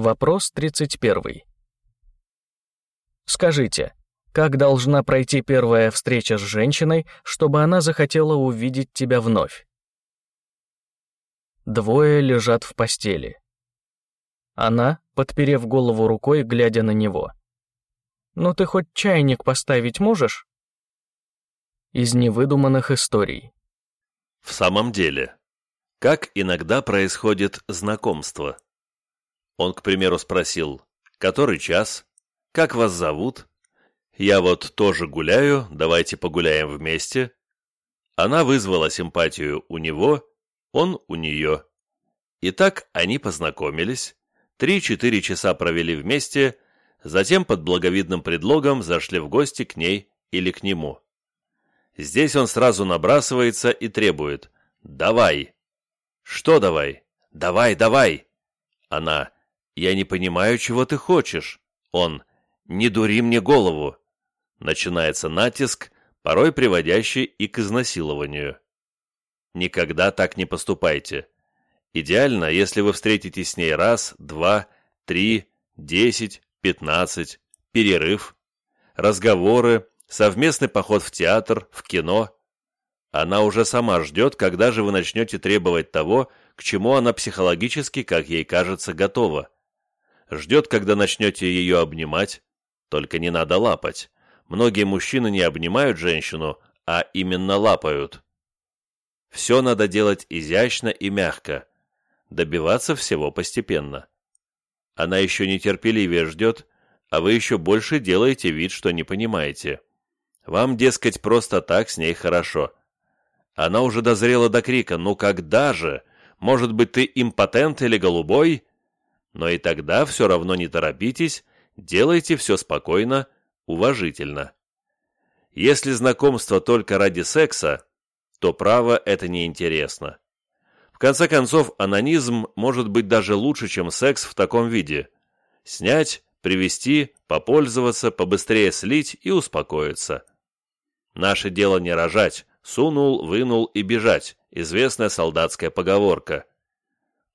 Вопрос 31. Скажите, как должна пройти первая встреча с женщиной, чтобы она захотела увидеть тебя вновь? Двое лежат в постели. Она, подперев голову рукой, глядя на него. «Ну ты хоть чайник поставить можешь?» Из невыдуманных историй. В самом деле, как иногда происходит знакомство? Он, к примеру, спросил, который час, как вас зовут? Я вот тоже гуляю, давайте погуляем вместе. Она вызвала симпатию у него, он у нее. И так они познакомились, три-четыре часа провели вместе, затем под благовидным предлогом зашли в гости к ней или к нему. Здесь он сразу набрасывается и требует «Давай!» «Что давай?» «Давай, давай!» Она «Я не понимаю, чего ты хочешь». Он «Не дури мне голову!» Начинается натиск, порой приводящий и к изнасилованию. Никогда так не поступайте. Идеально, если вы встретитесь с ней раз, два, три, десять, пятнадцать, перерыв, разговоры, совместный поход в театр, в кино. Она уже сама ждет, когда же вы начнете требовать того, к чему она психологически, как ей кажется, готова. Ждет, когда начнете ее обнимать, только не надо лапать. Многие мужчины не обнимают женщину, а именно лапают. Все надо делать изящно и мягко. Добиваться всего постепенно. Она еще нетерпеливее ждет, а вы еще больше делаете вид, что не понимаете. Вам, дескать, просто так с ней хорошо. Она уже дозрела до крика «Ну когда же? Может быть, ты импотент или голубой?» Но и тогда все равно не торопитесь, делайте все спокойно, уважительно. Если знакомство только ради секса, то право это неинтересно. В конце концов, анонизм может быть даже лучше, чем секс в таком виде. Снять, привести, попользоваться, побыстрее слить и успокоиться. Наше дело не рожать, сунул, вынул и бежать, известная солдатская поговорка.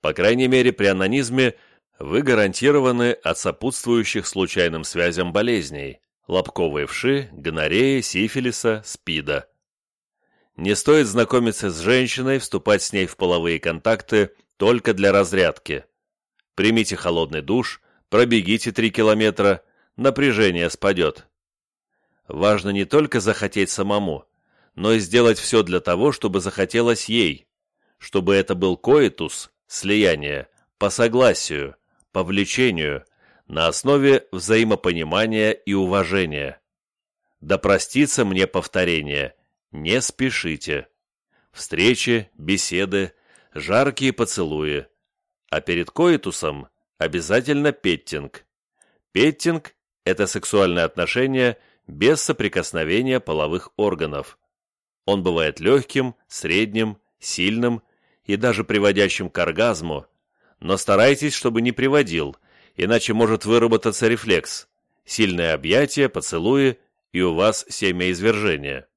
По крайней мере, при анонизме вы гарантированы от сопутствующих случайным связям болезней – лобковые вши, гонореи, сифилиса, спида. Не стоит знакомиться с женщиной, вступать с ней в половые контакты только для разрядки. Примите холодный душ, пробегите 3 километра, напряжение спадет. Важно не только захотеть самому, но и сделать все для того, чтобы захотелось ей, чтобы это был коитус, слияние, по согласию – по влечению, на основе взаимопонимания и уважения. Да простится мне повторение, не спешите. Встречи, беседы, жаркие поцелуи. А перед коитусом обязательно петтинг. Петтинг – это сексуальное отношение без соприкосновения половых органов. Он бывает легким, средним, сильным и даже приводящим к оргазму, но старайтесь, чтобы не приводил, иначе может выработаться рефлекс. Сильное объятие, поцелуи, и у вас семяизвержение.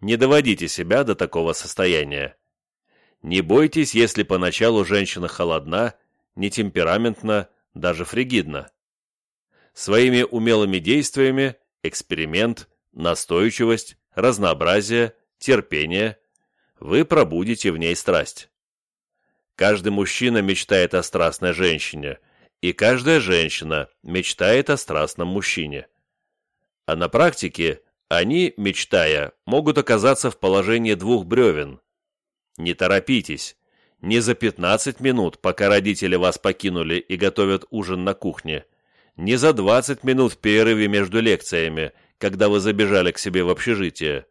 Не доводите себя до такого состояния. Не бойтесь, если поначалу женщина холодна, нетемпераментна, даже фригидна. Своими умелыми действиями, эксперимент, настойчивость, разнообразие, терпение, вы пробудите в ней страсть. Каждый мужчина мечтает о страстной женщине, и каждая женщина мечтает о страстном мужчине. А на практике они, мечтая, могут оказаться в положении двух бревен. Не торопитесь, не за 15 минут, пока родители вас покинули и готовят ужин на кухне, не за 20 минут в перерыве между лекциями, когда вы забежали к себе в общежитие.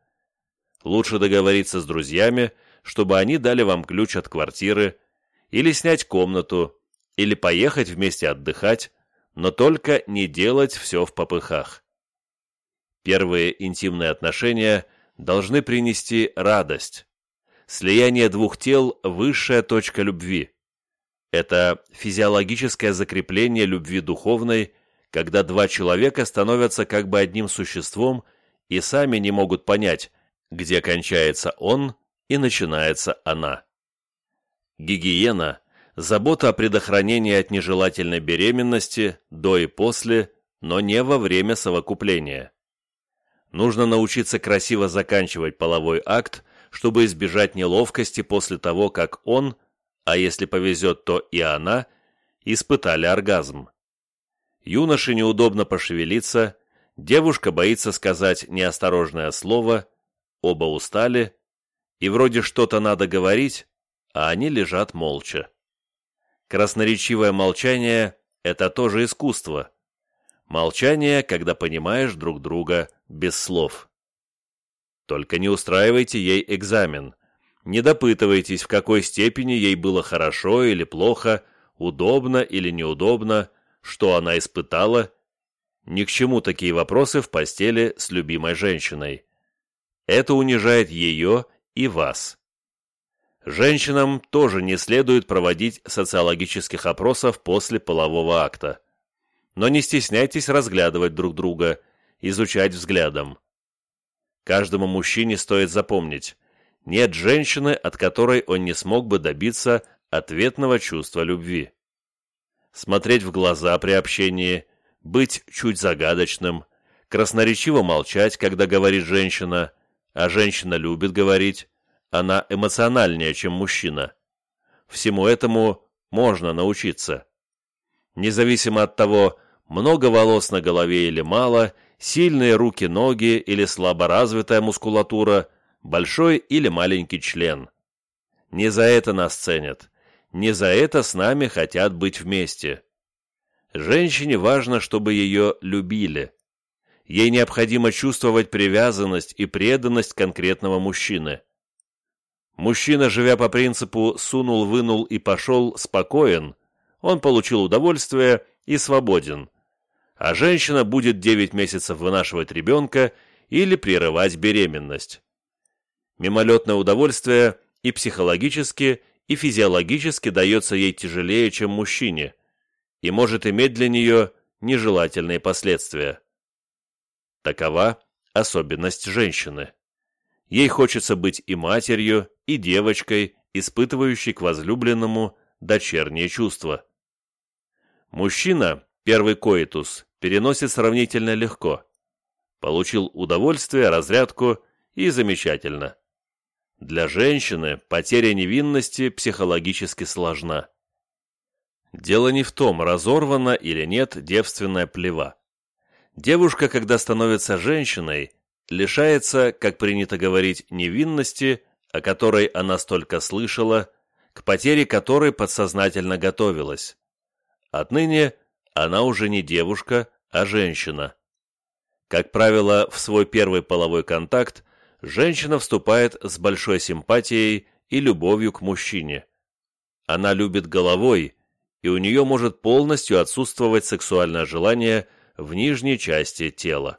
Лучше договориться с друзьями, чтобы они дали вам ключ от квартиры, или снять комнату, или поехать вместе отдыхать, но только не делать все в попыхах. Первые интимные отношения должны принести радость. Слияние двух тел – высшая точка любви. Это физиологическое закрепление любви духовной, когда два человека становятся как бы одним существом и сами не могут понять, где кончается он и начинается она. Гигиена забота о предохранении от нежелательной беременности до и после, но не во время совокупления. Нужно научиться красиво заканчивать половой акт, чтобы избежать неловкости после того, как он, а если повезет, то и она, испытали оргазм. Юноше неудобно пошевелиться, девушка боится сказать неосторожное слово, оба устали, и вроде что-то надо говорить, а они лежат молча. Красноречивое молчание – это тоже искусство. Молчание, когда понимаешь друг друга без слов. Только не устраивайте ей экзамен. Не допытывайтесь, в какой степени ей было хорошо или плохо, удобно или неудобно, что она испытала. Ни к чему такие вопросы в постели с любимой женщиной. Это унижает ее и вас. Женщинам тоже не следует проводить социологических опросов после полового акта. Но не стесняйтесь разглядывать друг друга, изучать взглядом. Каждому мужчине стоит запомнить, нет женщины, от которой он не смог бы добиться ответного чувства любви. Смотреть в глаза при общении, быть чуть загадочным, красноречиво молчать, когда говорит женщина, а женщина любит говорить, она эмоциональнее, чем мужчина. Всему этому можно научиться. Независимо от того, много волос на голове или мало, сильные руки-ноги или слаборазвитая мускулатура, большой или маленький член. Не за это нас ценят, не за это с нами хотят быть вместе. Женщине важно, чтобы ее любили. Ей необходимо чувствовать привязанность и преданность конкретного мужчины. Мужчина, живя по принципу «сунул, вынул и пошел» спокоен, он получил удовольствие и свободен. А женщина будет 9 месяцев вынашивать ребенка или прерывать беременность. Мимолетное удовольствие и психологически, и физиологически дается ей тяжелее, чем мужчине, и может иметь для нее нежелательные последствия. Такова особенность женщины. Ей хочется быть и матерью, и девочкой, испытывающей к возлюбленному дочерние чувства. Мужчина, первый коитус, переносит сравнительно легко. Получил удовольствие, разрядку и замечательно. Для женщины потеря невинности психологически сложна. Дело не в том, разорвана или нет девственная плева. Девушка, когда становится женщиной, лишается, как принято говорить, невинности, о которой она столько слышала, к потере которой подсознательно готовилась. Отныне она уже не девушка, а женщина. Как правило, в свой первый половой контакт женщина вступает с большой симпатией и любовью к мужчине. Она любит головой, и у нее может полностью отсутствовать сексуальное желание в нижней части тела.